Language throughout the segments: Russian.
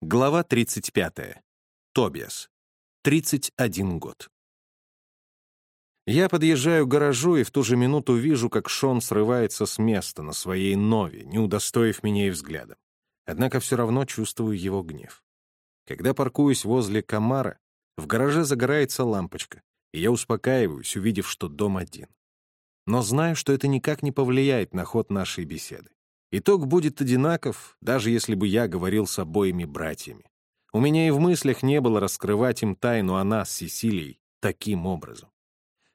Глава 35. Тобиас. 31 год. Я подъезжаю к гаражу и в ту же минуту вижу, как Шон срывается с места на своей нове, не удостоив меня и взглядом. Однако все равно чувствую его гнев. Когда паркуюсь возле комара, в гараже загорается лампочка, и я успокаиваюсь, увидев, что дом один. Но знаю, что это никак не повлияет на ход нашей беседы. Итог будет одинаков, даже если бы я говорил с обоими братьями. У меня и в мыслях не было раскрывать им тайну о нас Сесилией таким образом.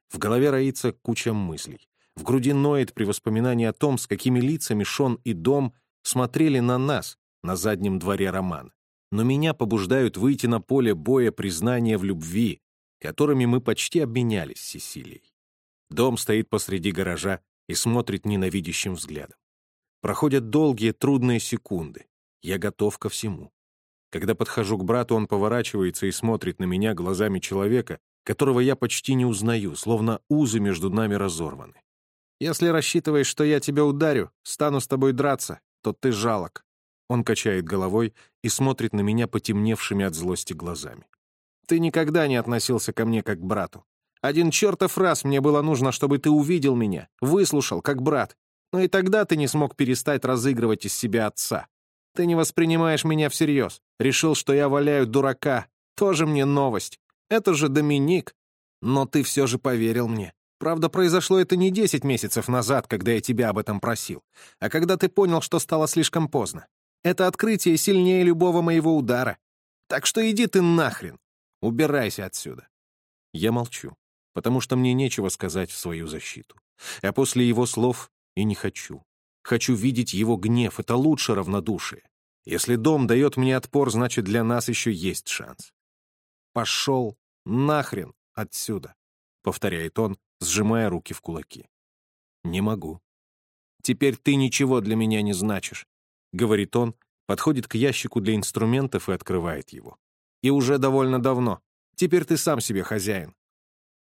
В голове роится куча мыслей. В груди ноет при воспоминании о том, с какими лицами Шон и Дом смотрели на нас на заднем дворе романа. Но меня побуждают выйти на поле боя признания в любви, которыми мы почти обменялись с Сесилией. Дом стоит посреди гаража и смотрит ненавидящим взглядом. Проходят долгие, трудные секунды. Я готов ко всему. Когда подхожу к брату, он поворачивается и смотрит на меня глазами человека, которого я почти не узнаю, словно узы между нами разорваны. «Если рассчитываешь, что я тебя ударю, стану с тобой драться, то ты жалок». Он качает головой и смотрит на меня потемневшими от злости глазами. «Ты никогда не относился ко мне как к брату. Один чертов раз мне было нужно, чтобы ты увидел меня, выслушал, как брат, но и тогда ты не смог перестать разыгрывать из себя отца. Ты не воспринимаешь меня всерьез. Решил, что я валяю дурака. Тоже мне новость. Это же Доминик. Но ты все же поверил мне. Правда, произошло это не десять месяцев назад, когда я тебя об этом просил, а когда ты понял, что стало слишком поздно. Это открытие сильнее любого моего удара. Так что иди ты нахрен. Убирайся отсюда. Я молчу, потому что мне нечего сказать в свою защиту. А после его слов и не хочу. Хочу видеть его гнев, это лучше равнодушие. Если дом дает мне отпор, значит, для нас еще есть шанс. «Пошел нахрен отсюда», — повторяет он, сжимая руки в кулаки. «Не могу». «Теперь ты ничего для меня не значишь», — говорит он, подходит к ящику для инструментов и открывает его. «И уже довольно давно. Теперь ты сам себе хозяин».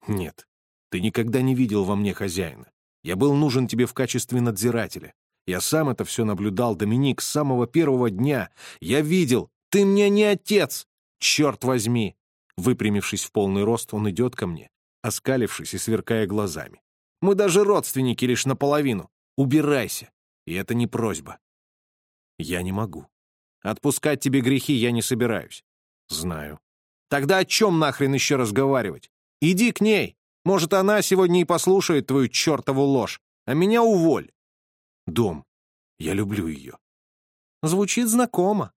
«Нет, ты никогда не видел во мне хозяина. Я был нужен тебе в качестве надзирателя. Я сам это все наблюдал, Доминик, с самого первого дня. Я видел. Ты мне не отец! Черт возьми!» Выпрямившись в полный рост, он идет ко мне, оскалившись и сверкая глазами. «Мы даже родственники лишь наполовину. Убирайся!» И это не просьба. «Я не могу. Отпускать тебе грехи я не собираюсь». «Знаю». «Тогда о чем нахрен еще разговаривать? Иди к ней. Может, она сегодня и послушает твою чертову ложь, а меня уволь. Дом. Я люблю ее. Звучит знакомо.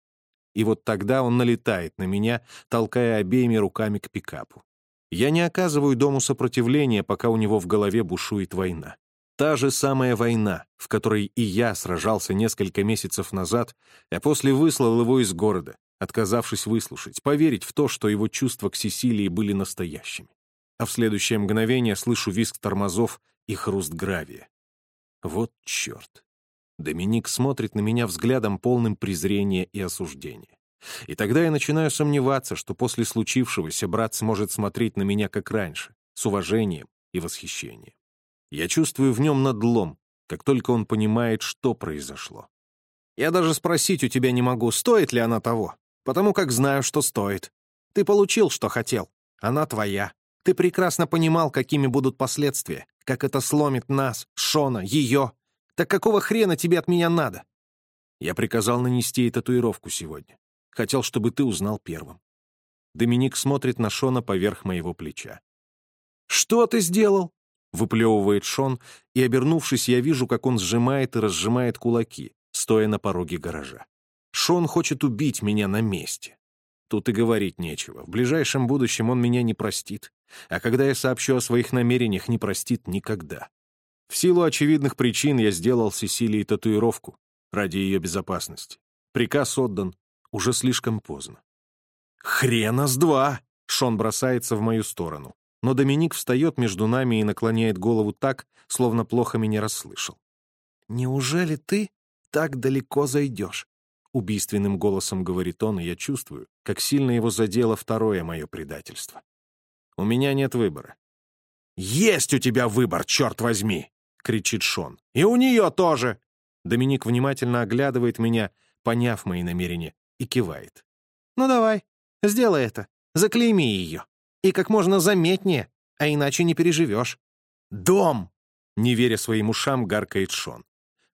И вот тогда он налетает на меня, толкая обеими руками к пикапу. Я не оказываю дому сопротивления, пока у него в голове бушует война. Та же самая война, в которой и я сражался несколько месяцев назад, а после выслал его из города, отказавшись выслушать, поверить в то, что его чувства к Сесилии были настоящими а в следующее мгновение слышу визг тормозов и хруст гравия. Вот черт. Доминик смотрит на меня взглядом, полным презрения и осуждения. И тогда я начинаю сомневаться, что после случившегося брат сможет смотреть на меня как раньше, с уважением и восхищением. Я чувствую в нем надлом, как только он понимает, что произошло. Я даже спросить у тебя не могу, стоит ли она того, потому как знаю, что стоит. Ты получил, что хотел. Она твоя. Ты прекрасно понимал, какими будут последствия, как это сломит нас, Шона, ее. Так какого хрена тебе от меня надо? Я приказал нанести ей татуировку сегодня. Хотел, чтобы ты узнал первым. Доминик смотрит на Шона поверх моего плеча. «Что ты сделал?» — выплевывает Шон, и, обернувшись, я вижу, как он сжимает и разжимает кулаки, стоя на пороге гаража. Шон хочет убить меня на месте. Тут и говорить нечего. В ближайшем будущем он меня не простит. А когда я сообщу о своих намерениях, не простит никогда. В силу очевидных причин я сделал Сесилии татуировку ради ее безопасности. Приказ отдан. Уже слишком поздно. «Хрена с два!» Шон бросается в мою сторону. Но Доминик встает между нами и наклоняет голову так, словно плохо меня расслышал. «Неужели ты так далеко зайдешь?» Убийственным голосом говорит он, и я чувствую, как сильно его задело второе мое предательство. У меня нет выбора. «Есть у тебя выбор, черт возьми!» — кричит Шон. «И у нее тоже!» Доминик внимательно оглядывает меня, поняв мои намерения, и кивает. «Ну давай, сделай это. Заклейми ее. И как можно заметнее, а иначе не переживешь». «Дом!» — не веря своим ушам, гаркает Шон.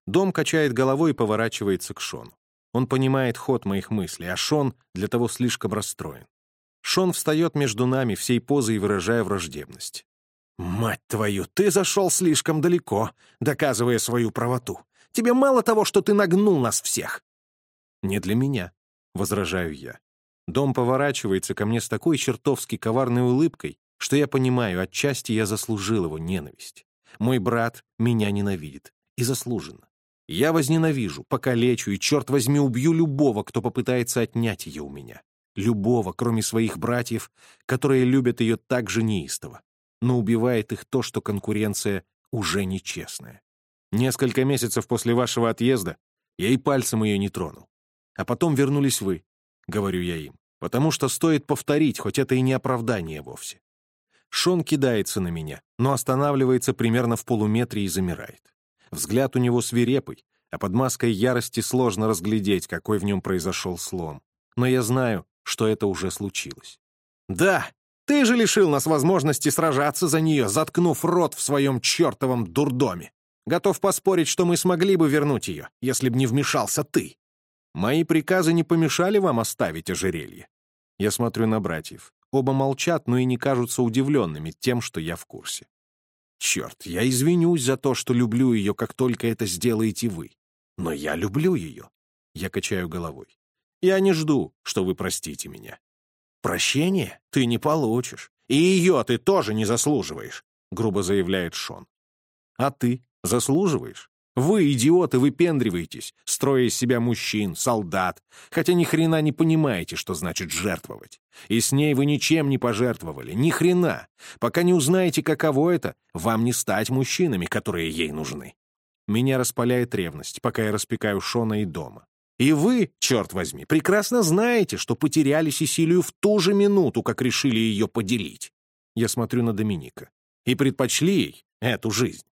Дом качает головой и поворачивается к Шону. Он понимает ход моих мыслей, а Шон для того слишком расстроен. Шон встает между нами всей позой, выражая враждебность. «Мать твою, ты зашел слишком далеко, доказывая свою правоту. Тебе мало того, что ты нагнул нас всех». «Не для меня», — возражаю я. Дом поворачивается ко мне с такой чертовски коварной улыбкой, что я понимаю, отчасти я заслужил его ненависть. Мой брат меня ненавидит. И заслуженно. Я возненавижу, покалечу и, черт возьми, убью любого, кто попытается отнять ее у меня. Любого, кроме своих братьев, которые любят ее так же неистово. Но убивает их то, что конкуренция уже нечестная. Несколько месяцев после вашего отъезда я и пальцем ее не тронул. А потом вернулись вы, говорю я им, потому что стоит повторить, хоть это и не оправдание вовсе. Шон кидается на меня, но останавливается примерно в полуметре и замирает. Взгляд у него свирепый, а под маской ярости сложно разглядеть, какой в нем произошел слом. Но я знаю, что это уже случилось. «Да, ты же лишил нас возможности сражаться за нее, заткнув рот в своем чертовом дурдоме. Готов поспорить, что мы смогли бы вернуть ее, если б не вмешался ты. Мои приказы не помешали вам оставить ожерелье?» Я смотрю на братьев. Оба молчат, но и не кажутся удивленными тем, что я в курсе. «Черт, я извинюсь за то, что люблю ее, как только это сделаете вы. Но я люблю ее». Я качаю головой. Я не жду, что вы простите меня. Прощение ты не получишь. И ее ты тоже не заслуживаешь, грубо заявляет Шон. А ты заслуживаешь? Вы, идиоты, выпендриваетесь, строя из себя мужчин, солдат, хотя ни хрена не понимаете, что значит жертвовать. И с ней вы ничем не пожертвовали, ни хрена. Пока не узнаете, каково это, вам не стать мужчинами, которые ей нужны. Меня распаляет ревность, пока я распекаю Шона и дома. И вы, черт возьми, прекрасно знаете, что потеряли Сесилию в ту же минуту, как решили ее поделить. Я смотрю на Доминика. И предпочли ей эту жизнь.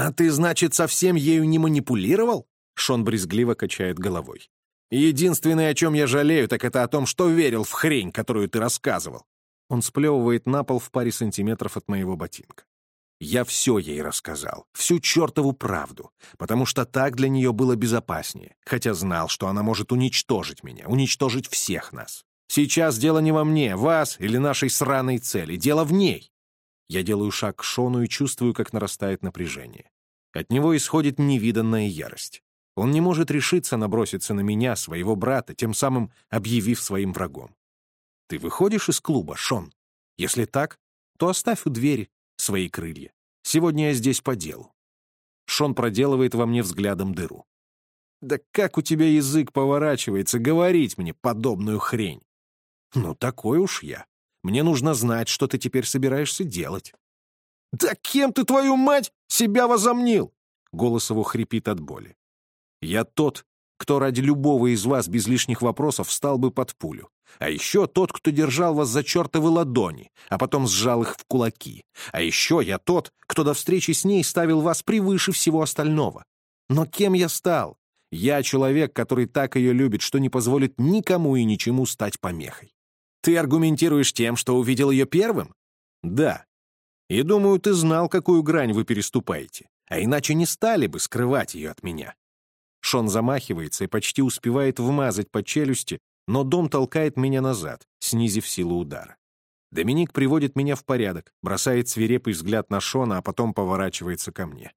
А ты, значит, совсем ею не манипулировал? Шон брезгливо качает головой. Единственное, о чем я жалею, так это о том, что верил в хрень, которую ты рассказывал. Он сплевывает на пол в паре сантиметров от моего ботинка. Я все ей рассказал, всю чертову правду, потому что так для нее было безопаснее, хотя знал, что она может уничтожить меня, уничтожить всех нас. Сейчас дело не во мне, вас или нашей сраной цели, дело в ней. Я делаю шаг к Шону и чувствую, как нарастает напряжение. От него исходит невиданная ярость. Он не может решиться наброситься на меня, своего брата, тем самым объявив своим врагом. Ты выходишь из клуба, Шон? Если так, то оставь у двери, свои крылья. Сегодня я здесь по делу. Шон проделывает во мне взглядом дыру. Да как у тебя язык поворачивается говорить мне подобную хрень? Ну, такой уж я. Мне нужно знать, что ты теперь собираешься делать. Да кем ты, твою мать, себя возомнил? Голос его хрипит от боли. Я тот, кто ради любого из вас без лишних вопросов встал бы под пулю. А еще тот, кто держал вас за чертовы ладони, а потом сжал их в кулаки. А еще я тот, кто до встречи с ней ставил вас превыше всего остального. Но кем я стал? Я человек, который так ее любит, что не позволит никому и ничему стать помехой. Ты аргументируешь тем, что увидел ее первым? Да. И думаю, ты знал, какую грань вы переступаете, а иначе не стали бы скрывать ее от меня. Шон замахивается и почти успевает вмазать по челюсти, но дом толкает меня назад, снизив силу удара. Доминик приводит меня в порядок, бросает свирепый взгляд на Шона, а потом поворачивается ко мне.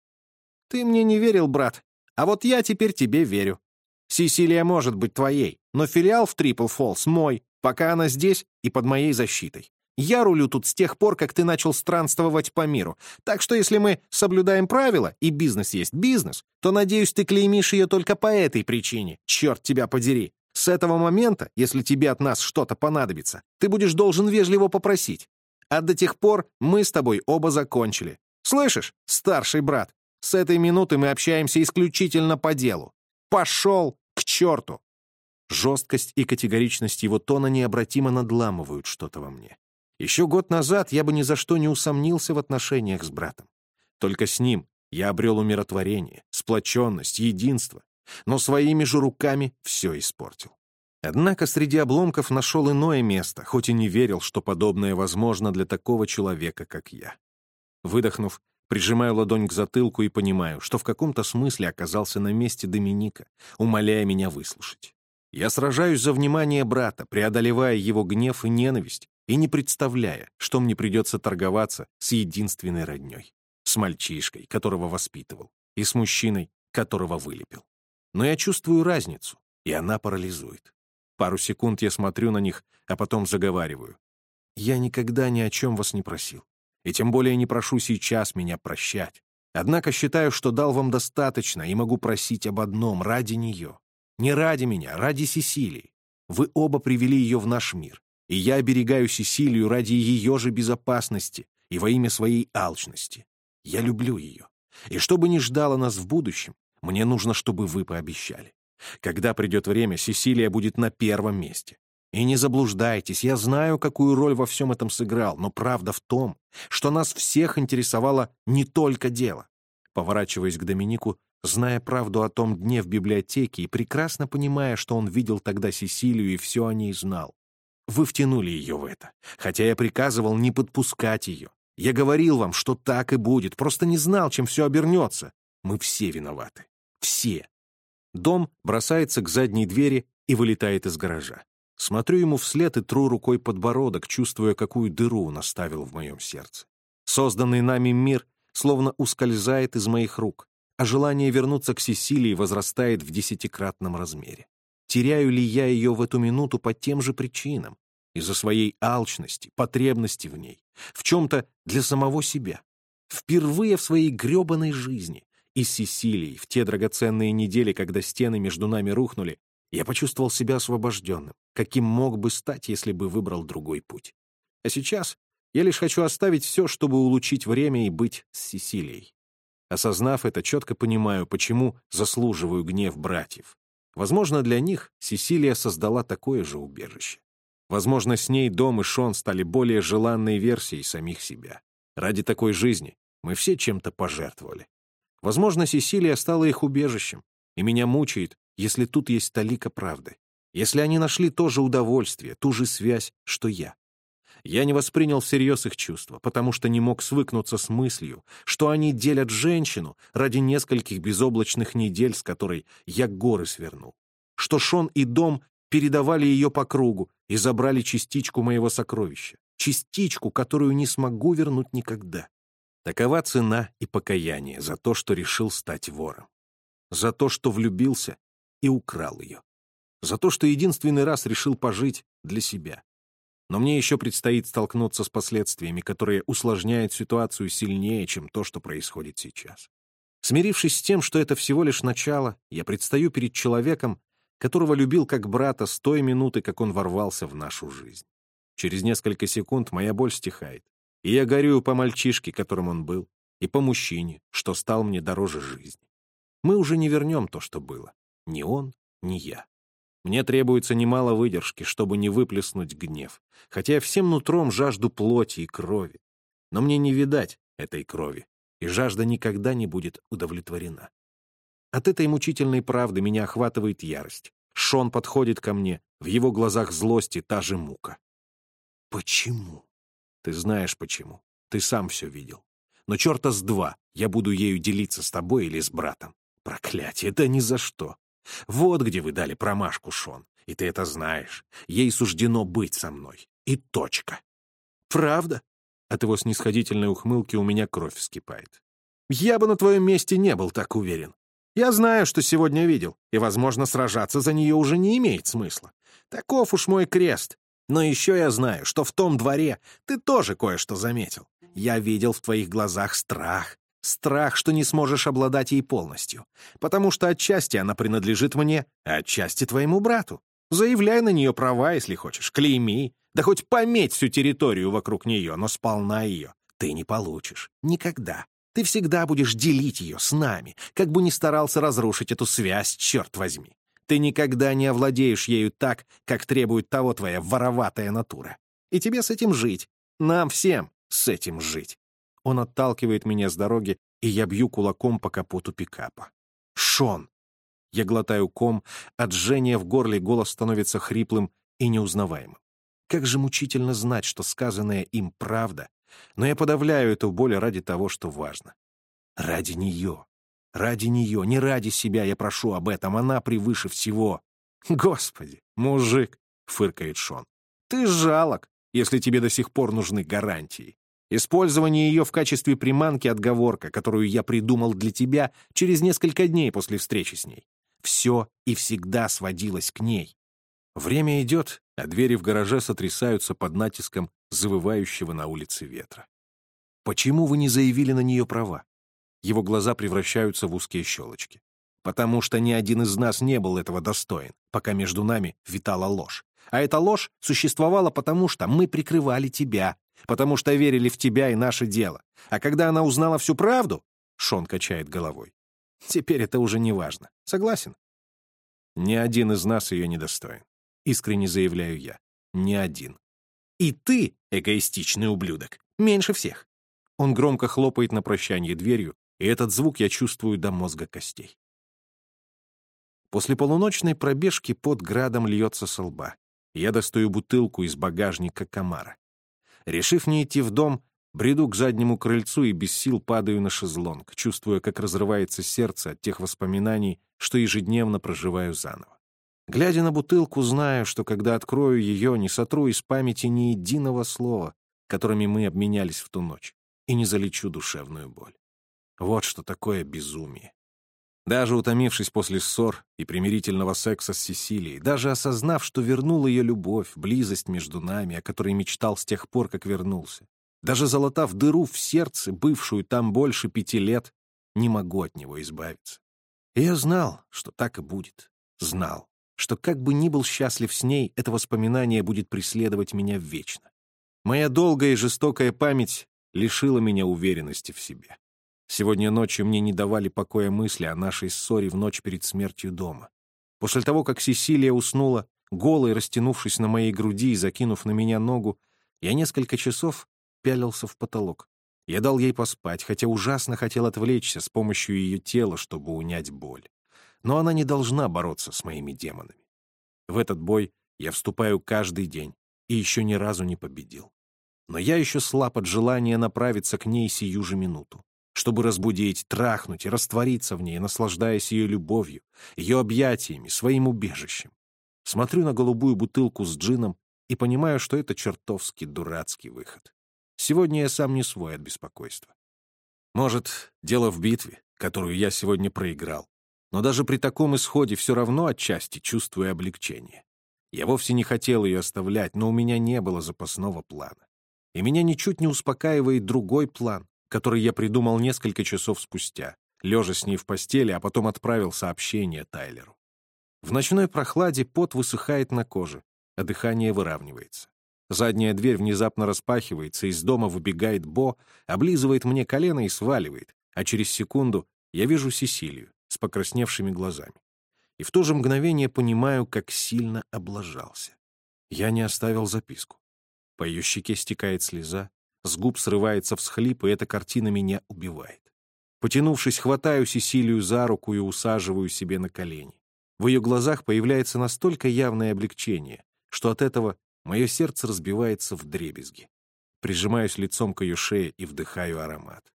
«Ты мне не верил, брат, а вот я теперь тебе верю. Сесилия может быть твоей, но филиал в Трипл Фоллс мой, пока она здесь и под моей защитой. Я рулю тут с тех пор, как ты начал странствовать по миру. Так что если мы соблюдаем правила, и бизнес есть бизнес, то, надеюсь, ты клеймишь ее только по этой причине. Черт тебя подери. С этого момента, если тебе от нас что-то понадобится, ты будешь должен вежливо попросить. А до тех пор мы с тобой оба закончили. Слышишь, старший брат, с этой минуты мы общаемся исключительно по делу. Пошел к черту!» Жесткость и категоричность его тона необратимо надламывают что-то во мне. Еще год назад я бы ни за что не усомнился в отношениях с братом. Только с ним я обрел умиротворение, сплоченность, единство, но своими же руками все испортил. Однако среди обломков нашел иное место, хоть и не верил, что подобное возможно для такого человека, как я. Выдохнув, прижимаю ладонь к затылку и понимаю, что в каком-то смысле оказался на месте Доминика, умоляя меня выслушать. Я сражаюсь за внимание брата, преодолевая его гнев и ненависть, и не представляя, что мне придется торговаться с единственной родней, с мальчишкой, которого воспитывал, и с мужчиной, которого вылепил. Но я чувствую разницу, и она парализует. Пару секунд я смотрю на них, а потом заговариваю. Я никогда ни о чем вас не просил. И тем более не прошу сейчас меня прощать. Однако считаю, что дал вам достаточно и могу просить об одном ради нее. Не ради меня, ради Сесилии. Вы оба привели ее в наш мир. И я оберегаю Сесилию ради ее же безопасности и во имя своей алчности. Я люблю ее. И что бы ни ждало нас в будущем, мне нужно, чтобы вы пообещали. Когда придет время, Сесилия будет на первом месте. И не заблуждайтесь, я знаю, какую роль во всем этом сыграл, но правда в том, что нас всех интересовало не только дело. Поворачиваясь к Доминику, зная правду о том дне в библиотеке и прекрасно понимая, что он видел тогда Сесилию и все о ней знал. Вы втянули ее в это, хотя я приказывал не подпускать ее. Я говорил вам, что так и будет, просто не знал, чем все обернется. Мы все виноваты. Все. Дом бросается к задней двери и вылетает из гаража. Смотрю ему вслед и тру рукой подбородок, чувствуя, какую дыру он оставил в моем сердце. Созданный нами мир словно ускользает из моих рук, а желание вернуться к Сесилии возрастает в десятикратном размере. Теряю ли я ее в эту минуту по тем же причинам? Из-за своей алчности, потребности в ней, в чем-то для самого себя. Впервые в своей гребаной жизни и с Сесилией в те драгоценные недели, когда стены между нами рухнули, я почувствовал себя освобожденным, каким мог бы стать, если бы выбрал другой путь. А сейчас я лишь хочу оставить все, чтобы улучшить время и быть с Сесилией. Осознав это, четко понимаю, почему заслуживаю гнев братьев. Возможно, для них Сесилия создала такое же убежище. Возможно, с ней Дом и Шон стали более желанной версией самих себя. Ради такой жизни мы все чем-то пожертвовали. Возможно, Сесилия стала их убежищем, и меня мучает, если тут есть талика правды. Если они нашли то же удовольствие, ту же связь, что я. Я не воспринял всерьез их чувства, потому что не мог свыкнуться с мыслью, что они делят женщину ради нескольких безоблачных недель, с которой я горы свернул. Что Шон и Дом передавали ее по кругу и забрали частичку моего сокровища. Частичку, которую не смогу вернуть никогда. Такова цена и покаяние за то, что решил стать вором. За то, что влюбился и украл ее. За то, что единственный раз решил пожить для себя. Но мне еще предстоит столкнуться с последствиями, которые усложняют ситуацию сильнее, чем то, что происходит сейчас. Смирившись с тем, что это всего лишь начало, я предстаю перед человеком, которого любил как брата с той минуты, как он ворвался в нашу жизнь. Через несколько секунд моя боль стихает. И я горюю по мальчишке, которым он был, и по мужчине, что стал мне дороже жизни. Мы уже не вернем то, что было. Ни он, ни я. Мне требуется немало выдержки, чтобы не выплеснуть гнев, хотя я всем нутром жажду плоти и крови. Но мне не видать этой крови, и жажда никогда не будет удовлетворена. От этой мучительной правды меня охватывает ярость. Шон подходит ко мне, в его глазах злости та же мука. Почему? Ты знаешь почему. Ты сам все видел. Но черта с два, я буду ею делиться с тобой или с братом. Проклятие, да ни за что. Вот где вы дали промашку, Шон. И ты это знаешь. Ей суждено быть со мной. И точка. Правда? От его снисходительной ухмылки у меня кровь вскипает. Я бы на твоем месте не был так уверен. Я знаю, что сегодня видел, и, возможно, сражаться за нее уже не имеет смысла. Таков уж мой крест. Но еще я знаю, что в том дворе ты тоже кое-что заметил. Я видел в твоих глазах страх. Страх, что не сможешь обладать ей полностью. Потому что отчасти она принадлежит мне, а отчасти твоему брату. Заявляй на нее права, если хочешь, клейми. Да хоть пометь всю территорию вокруг нее, но сполна ее ты не получишь. Никогда. Ты всегда будешь делить ее с нами, как бы ни старался разрушить эту связь, черт возьми. Ты никогда не овладеешь ею так, как требует того твоя вороватая натура. И тебе с этим жить. Нам всем с этим жить. Он отталкивает меня с дороги, и я бью кулаком по капоту пикапа. «Шон!» Я глотаю ком, от жжения в горле голос становится хриплым и неузнаваемым. Как же мучительно знать, что сказанное им правда, но я подавляю эту боль ради того, что важно. Ради нее. Ради нее, не ради себя я прошу об этом, она превыше всего. Господи, мужик, — фыркает Шон, — ты жалок, если тебе до сих пор нужны гарантии. Использование ее в качестве приманки — отговорка, которую я придумал для тебя через несколько дней после встречи с ней. Все и всегда сводилось к ней. Время идет, а двери в гараже сотрясаются под натиском завывающего на улице ветра. Почему вы не заявили на нее права? Его глаза превращаются в узкие щелочки. Потому что ни один из нас не был этого достоин, пока между нами витала ложь. А эта ложь существовала потому, что мы прикрывали тебя, потому что верили в тебя и наше дело. А когда она узнала всю правду, Шон качает головой. Теперь это уже не важно. Согласен? Ни один из нас ее не достоин. Искренне заявляю я. Ни один. И ты, эгоистичный ублюдок, меньше всех. Он громко хлопает на прощание дверью, и этот звук я чувствую до мозга костей. После полуночной пробежки под градом льется со лба. Я достаю бутылку из багажника комара. Решив не идти в дом, бреду к заднему крыльцу и без сил падаю на шезлонг, чувствуя, как разрывается сердце от тех воспоминаний, что ежедневно проживаю заново. Глядя на бутылку, знаю, что когда открою ее, не сотру из памяти ни единого слова, которыми мы обменялись в ту ночь, и не залечу душевную боль. Вот что такое безумие. Даже утомившись после ссор и примирительного секса с Сесилией, даже осознав, что вернул ее любовь, близость между нами, о которой мечтал с тех пор, как вернулся, даже залатав дыру в сердце, бывшую там больше пяти лет, не могу от него избавиться. И я знал, что так и будет. Знал, что как бы ни был счастлив с ней, это воспоминание будет преследовать меня вечно. Моя долгая и жестокая память лишила меня уверенности в себе. Сегодня ночью мне не давали покоя мысли о нашей ссоре в ночь перед смертью дома. После того, как Сесилия уснула, голой растянувшись на моей груди и закинув на меня ногу, я несколько часов пялился в потолок. Я дал ей поспать, хотя ужасно хотел отвлечься с помощью ее тела, чтобы унять боль. Но она не должна бороться с моими демонами. В этот бой я вступаю каждый день и еще ни разу не победил. Но я еще слаб от желания направиться к ней сию же минуту чтобы разбудить, трахнуть и раствориться в ней, наслаждаясь ее любовью, ее объятиями, своим убежищем. Смотрю на голубую бутылку с джином и понимаю, что это чертовски дурацкий выход. Сегодня я сам не свой от беспокойства. Может, дело в битве, которую я сегодня проиграл. Но даже при таком исходе все равно отчасти чувствую облегчение. Я вовсе не хотел ее оставлять, но у меня не было запасного плана. И меня ничуть не успокаивает другой план, который я придумал несколько часов спустя, лежа с ней в постели, а потом отправил сообщение Тайлеру. В ночной прохладе пот высыхает на коже, а дыхание выравнивается. Задняя дверь внезапно распахивается, из дома выбегает Бо, облизывает мне колено и сваливает, а через секунду я вижу Сесилию с покрасневшими глазами. И в то же мгновение понимаю, как сильно облажался. Я не оставил записку. По ее щеке стекает слеза, с губ срывается всхлип, и эта картина меня убивает. Потянувшись, хватаю Сесилию за руку и усаживаю себе на колени. В ее глазах появляется настолько явное облегчение, что от этого мое сердце разбивается в дребезги. Прижимаюсь лицом к ее шее и вдыхаю аромат.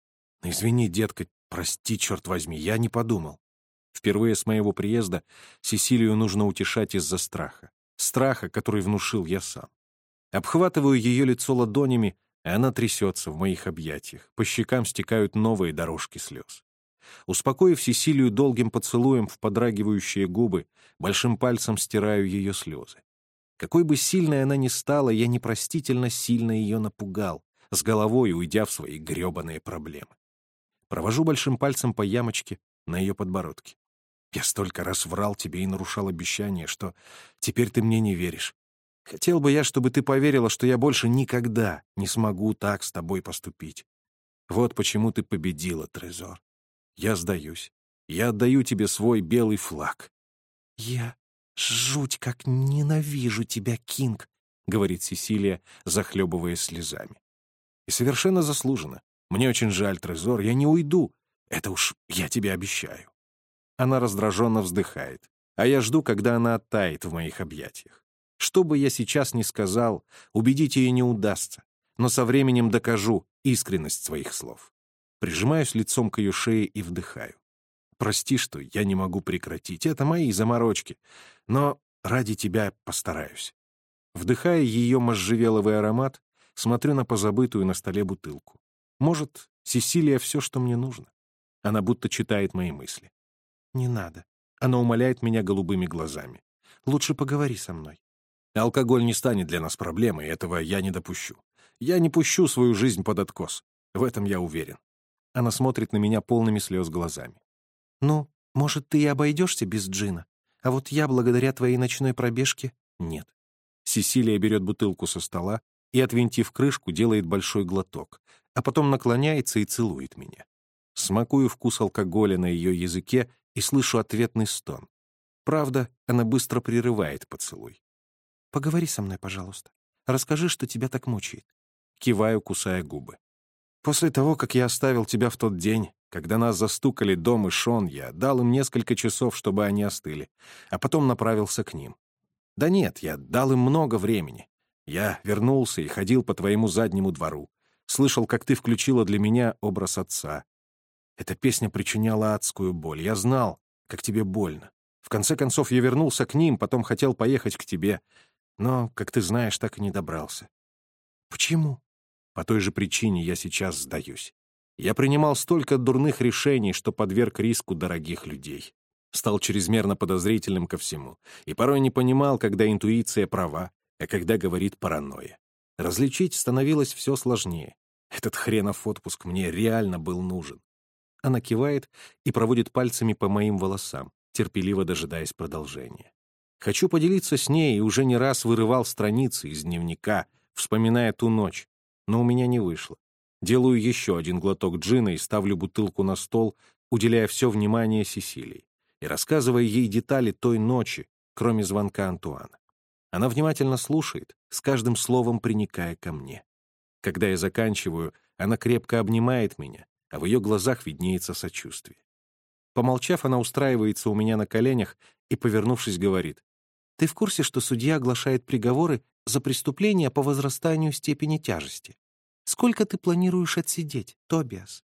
«Извини, детка, прости, черт возьми, я не подумал». Впервые с моего приезда Сесилию нужно утешать из-за страха. Страха, который внушил я сам. Обхватываю ее лицо ладонями, она трясется в моих объятиях, по щекам стекают новые дорожки слез. Успокоив Сесилию долгим поцелуем в подрагивающие губы, большим пальцем стираю ее слезы. Какой бы сильной она ни стала, я непростительно сильно ее напугал, с головой уйдя в свои гребаные проблемы. Провожу большим пальцем по ямочке на ее подбородке. Я столько раз врал тебе и нарушал обещание, что теперь ты мне не веришь. Хотел бы я, чтобы ты поверила, что я больше никогда не смогу так с тобой поступить. Вот почему ты победила, Трезор. Я сдаюсь. Я отдаю тебе свой белый флаг. Я жуть как ненавижу тебя, Кинг, — говорит Сесилия, захлебываясь слезами. И совершенно заслуженно. Мне очень жаль, Трезор, я не уйду. Это уж я тебе обещаю. Она раздраженно вздыхает, а я жду, когда она оттает в моих объятиях. Что бы я сейчас ни сказал, убедить ее не удастся, но со временем докажу искренность своих слов. Прижимаюсь лицом к ее шее и вдыхаю. Прости, что я не могу прекратить, это мои заморочки, но ради тебя постараюсь. Вдыхая ее можжевеловый аромат, смотрю на позабытую на столе бутылку. Может, Сесилия все, что мне нужно? Она будто читает мои мысли. «Не надо». Она умоляет меня голубыми глазами. «Лучше поговори со мной». Алкоголь не станет для нас проблемой, этого я не допущу. Я не пущу свою жизнь под откос. В этом я уверен. Она смотрит на меня полными слез глазами. «Ну, может, ты и обойдешься без джина? А вот я, благодаря твоей ночной пробежке, нет». Сесилия берет бутылку со стола и, отвинтив крышку, делает большой глоток, а потом наклоняется и целует меня. Смакую вкус алкоголя на ее языке и слышу ответный стон. Правда, она быстро прерывает поцелуй. «Поговори со мной, пожалуйста. Расскажи, что тебя так мучает». Киваю, кусая губы. «После того, как я оставил тебя в тот день, когда нас застукали Дом и Шон, я дал им несколько часов, чтобы они остыли, а потом направился к ним. Да нет, я дал им много времени. Я вернулся и ходил по твоему заднему двору. Слышал, как ты включила для меня образ отца. Эта песня причиняла адскую боль. Я знал, как тебе больно. В конце концов, я вернулся к ним, потом хотел поехать к тебе. Но, как ты знаешь, так и не добрался. Почему? По той же причине я сейчас сдаюсь. Я принимал столько дурных решений, что подверг риску дорогих людей. Стал чрезмерно подозрительным ко всему. И порой не понимал, когда интуиция права, а когда говорит паранойя. Различить становилось все сложнее. Этот хренов отпуск мне реально был нужен. Она кивает и проводит пальцами по моим волосам, терпеливо дожидаясь продолжения. Хочу поделиться с ней и уже не раз вырывал страницы из дневника, вспоминая ту ночь, но у меня не вышло. Делаю еще один глоток джина и ставлю бутылку на стол, уделяя все внимание Сесилии и рассказывая ей детали той ночи, кроме звонка Антуана. Она внимательно слушает, с каждым словом приникая ко мне. Когда я заканчиваю, она крепко обнимает меня, а в ее глазах виднеется сочувствие. Помолчав, она устраивается у меня на коленях и, повернувшись, говорит, «Ты в курсе, что судья оглашает приговоры за преступления по возрастанию степени тяжести? Сколько ты планируешь отсидеть, Тобиас?»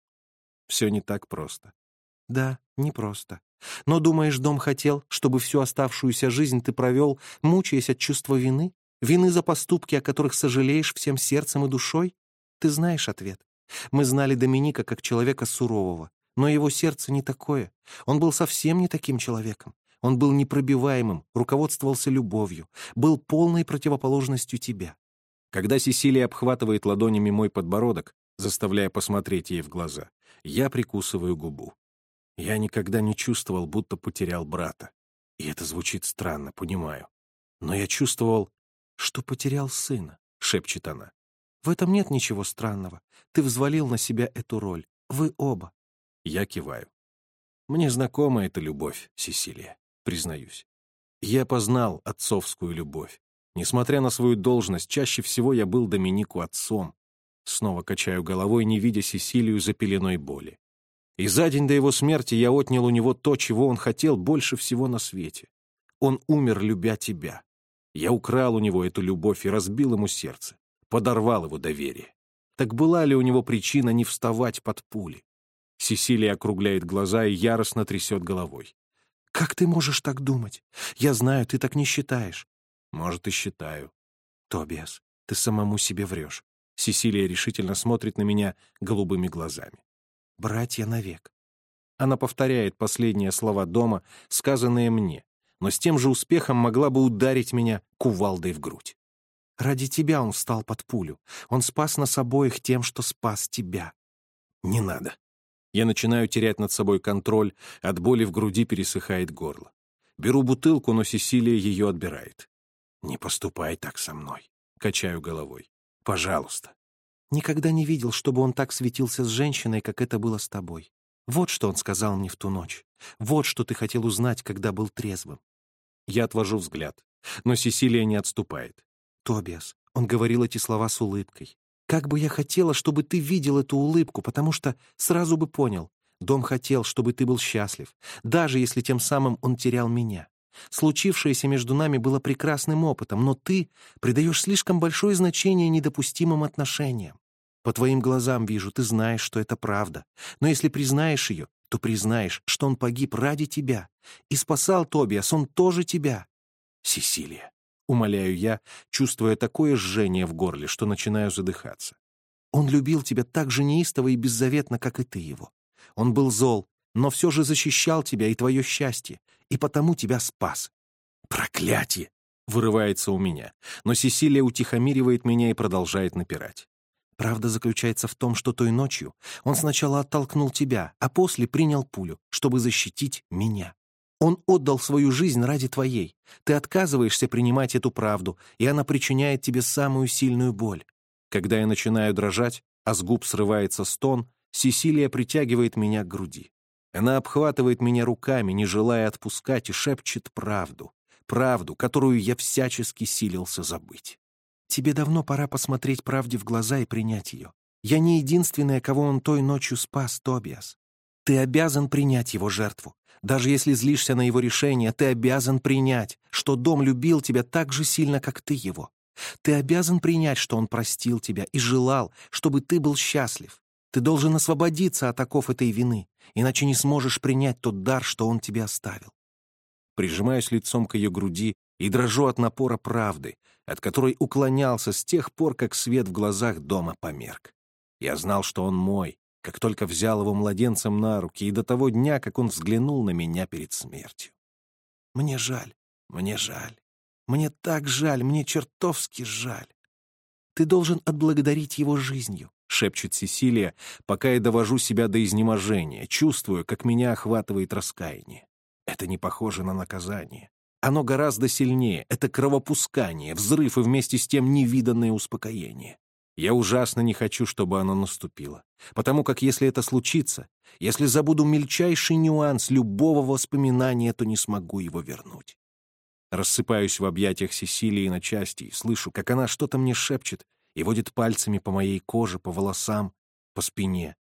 Все не так просто. Да, непросто. Но думаешь, дом хотел, чтобы всю оставшуюся жизнь ты провел, мучаясь от чувства вины? Вины за поступки, о которых сожалеешь всем сердцем и душой? Ты знаешь ответ. Мы знали Доминика как человека сурового, но его сердце не такое. Он был совсем не таким человеком. Он был непробиваемым, руководствовался любовью, был полной противоположностью тебя. Когда Сесилия обхватывает ладонями мой подбородок, заставляя посмотреть ей в глаза, я прикусываю губу. Я никогда не чувствовал, будто потерял брата. И это звучит странно, понимаю. Но я чувствовал, что потерял сына, — шепчет она. В этом нет ничего странного. Ты взвалил на себя эту роль. Вы оба. Я киваю. Мне знакома эта любовь, Сесилия, признаюсь. Я познал отцовскую любовь. Несмотря на свою должность, чаще всего я был Доминику отцом. Снова качаю головой, не видя Сесилию за пеленой боли. И за день до его смерти я отнял у него то, чего он хотел больше всего на свете. Он умер, любя тебя. Я украл у него эту любовь и разбил ему сердце, подорвал его доверие. Так была ли у него причина не вставать под пули? Сесилия округляет глаза и яростно трясет головой. «Как ты можешь так думать? Я знаю, ты так не считаешь». «Может, и считаю». «Тобиас, ты самому себе врешь». Сесилия решительно смотрит на меня голубыми глазами братья навек. Она повторяет последние слова дома, сказанные мне, но с тем же успехом могла бы ударить меня кувалдой в грудь. Ради тебя он встал под пулю. Он спас нас обоих тем, что спас тебя. Не надо. Я начинаю терять над собой контроль, от боли в груди пересыхает горло. Беру бутылку, но Сесилия ее отбирает. «Не поступай так со мной», — качаю головой. «Пожалуйста». Никогда не видел, чтобы он так светился с женщиной, как это было с тобой. Вот что он сказал мне в ту ночь. Вот что ты хотел узнать, когда был трезвым. Я отвожу взгляд, но Сесилия не отступает. Тобиас, он говорил эти слова с улыбкой. Как бы я хотела, чтобы ты видел эту улыбку, потому что сразу бы понял, Дом хотел, чтобы ты был счастлив, даже если тем самым он терял меня. Случившееся между нами было прекрасным опытом, но ты придаешь слишком большое значение недопустимым отношениям. По твоим глазам вижу, ты знаешь, что это правда. Но если признаешь ее, то признаешь, что он погиб ради тебя. И спасал Тобиас, он тоже тебя. Сесилия, умоляю я, чувствуя такое жжение в горле, что начинаю задыхаться. Он любил тебя так же неистово и беззаветно, как и ты его. Он был зол, но все же защищал тебя и твое счастье, и потому тебя спас. Проклятие! Вырывается у меня, но Сесилия утихомиривает меня и продолжает напирать. Правда заключается в том, что той ночью он сначала оттолкнул тебя, а после принял пулю, чтобы защитить меня. Он отдал свою жизнь ради твоей. Ты отказываешься принимать эту правду, и она причиняет тебе самую сильную боль. Когда я начинаю дрожать, а с губ срывается стон, Сесилия притягивает меня к груди. Она обхватывает меня руками, не желая отпускать, и шепчет правду. Правду, которую я всячески силился забыть. Тебе давно пора посмотреть правде в глаза и принять ее. Я не единственная, кого он той ночью спас, Тобиас. Ты обязан принять его жертву. Даже если злишься на его решение, ты обязан принять, что дом любил тебя так же сильно, как ты его. Ты обязан принять, что он простил тебя и желал, чтобы ты был счастлив. Ты должен освободиться от оков этой вины, иначе не сможешь принять тот дар, что он тебе оставил. Прижимаюсь лицом к ее груди и дрожу от напора правды, от которой уклонялся с тех пор, как свет в глазах дома померк. Я знал, что он мой, как только взял его младенцем на руки, и до того дня, как он взглянул на меня перед смертью. Мне жаль, мне жаль. Мне так жаль, мне чертовски жаль. Ты должен отблагодарить его жизнью, — шепчет Сесилия, пока я довожу себя до изнеможения, чувствую, как меня охватывает раскаяние. Это не похоже на наказание. Оно гораздо сильнее, это кровопускание, взрыв и вместе с тем невиданное успокоение. Я ужасно не хочу, чтобы оно наступило, потому как если это случится, если забуду мельчайший нюанс любого воспоминания, то не смогу его вернуть. Рассыпаюсь в объятиях Сесилии на части и слышу, как она что-то мне шепчет и водит пальцами по моей коже, по волосам, по спине.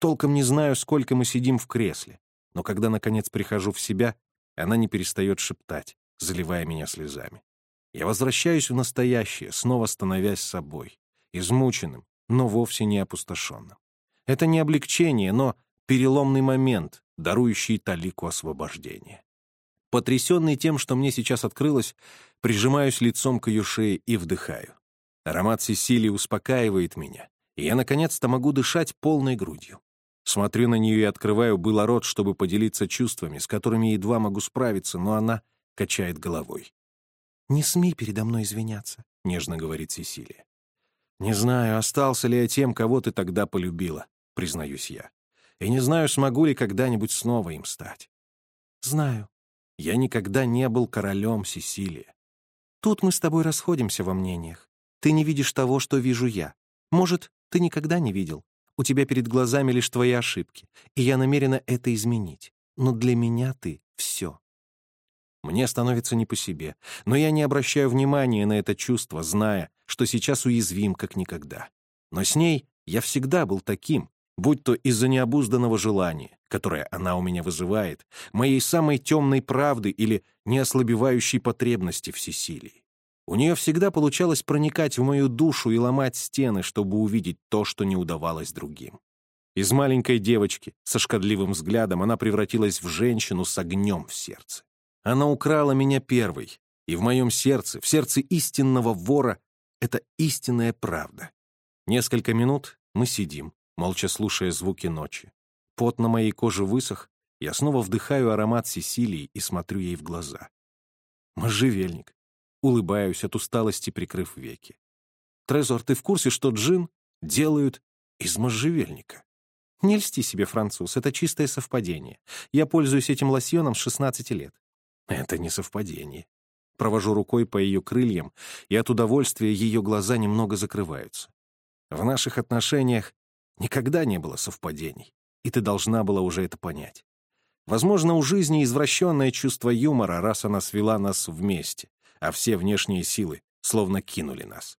Толком не знаю, сколько мы сидим в кресле, но когда, наконец, прихожу в себя, она не перестает шептать, заливая меня слезами. Я возвращаюсь в настоящее, снова становясь собой, измученным, но вовсе не опустошенным. Это не облегчение, но переломный момент, дарующий талику освобождения. Потрясенный тем, что мне сейчас открылось, прижимаюсь лицом к ее шее и вдыхаю. Аромат Сесилии успокаивает меня, и я наконец-то могу дышать полной грудью. Смотрю на нее и открываю было рот, чтобы поделиться чувствами, с которыми едва могу справиться, но она качает головой. «Не смей передо мной извиняться», — нежно говорит Сесилия. «Не знаю, остался ли я тем, кого ты тогда полюбила», — признаюсь я. «И не знаю, смогу ли когда-нибудь снова им стать». «Знаю», я никогда не был королем Сесилия. Тут мы с тобой расходимся во мнениях. Ты не видишь того, что вижу я. Может, ты никогда не видел. У тебя перед глазами лишь твои ошибки, и я намерена это изменить. Но для меня ты — все. Мне становится не по себе, но я не обращаю внимания на это чувство, зная, что сейчас уязвим как никогда. Но с ней я всегда был таким, будь то из-за необузданного желания, которое она у меня вызывает, моей самой темной правды или неослабевающей потребности всесилии. У нее всегда получалось проникать в мою душу и ломать стены, чтобы увидеть то, что не удавалось другим. Из маленькой девочки со шкодливым взглядом она превратилась в женщину с огнем в сердце. Она украла меня первой, и в моем сердце, в сердце истинного вора, это истинная правда. Несколько минут мы сидим, молча слушая звуки ночи. Пот на моей коже высох, я снова вдыхаю аромат Сесилии и смотрю ей в глаза. Можжевельник. Улыбаюсь от усталости, прикрыв веки. Трезор, ты в курсе, что джин делают из можжевельника? Не льсти себе, француз, это чистое совпадение. Я пользуюсь этим лосьоном с 16 лет. Это не совпадение. Провожу рукой по ее крыльям, и от удовольствия ее глаза немного закрываются. В наших отношениях никогда не было совпадений и ты должна была уже это понять. Возможно, у жизни извращенное чувство юмора, раз она свела нас вместе, а все внешние силы словно кинули нас.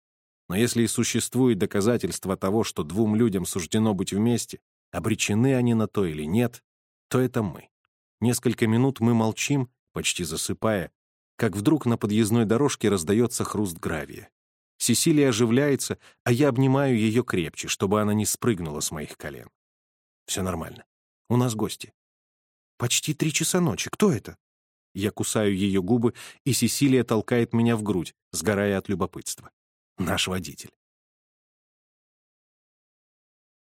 Но если и существует доказательство того, что двум людям суждено быть вместе, Обречены они на то или нет, то это мы. Несколько минут мы молчим, почти засыпая, как вдруг на подъездной дорожке раздается хруст гравия. Сесилия оживляется, а я обнимаю ее крепче, чтобы она не спрыгнула с моих колен. Все нормально. У нас гости. Почти три часа ночи. Кто это? Я кусаю ее губы, и Сесилия толкает меня в грудь, сгорая от любопытства. Наш водитель.